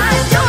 my God.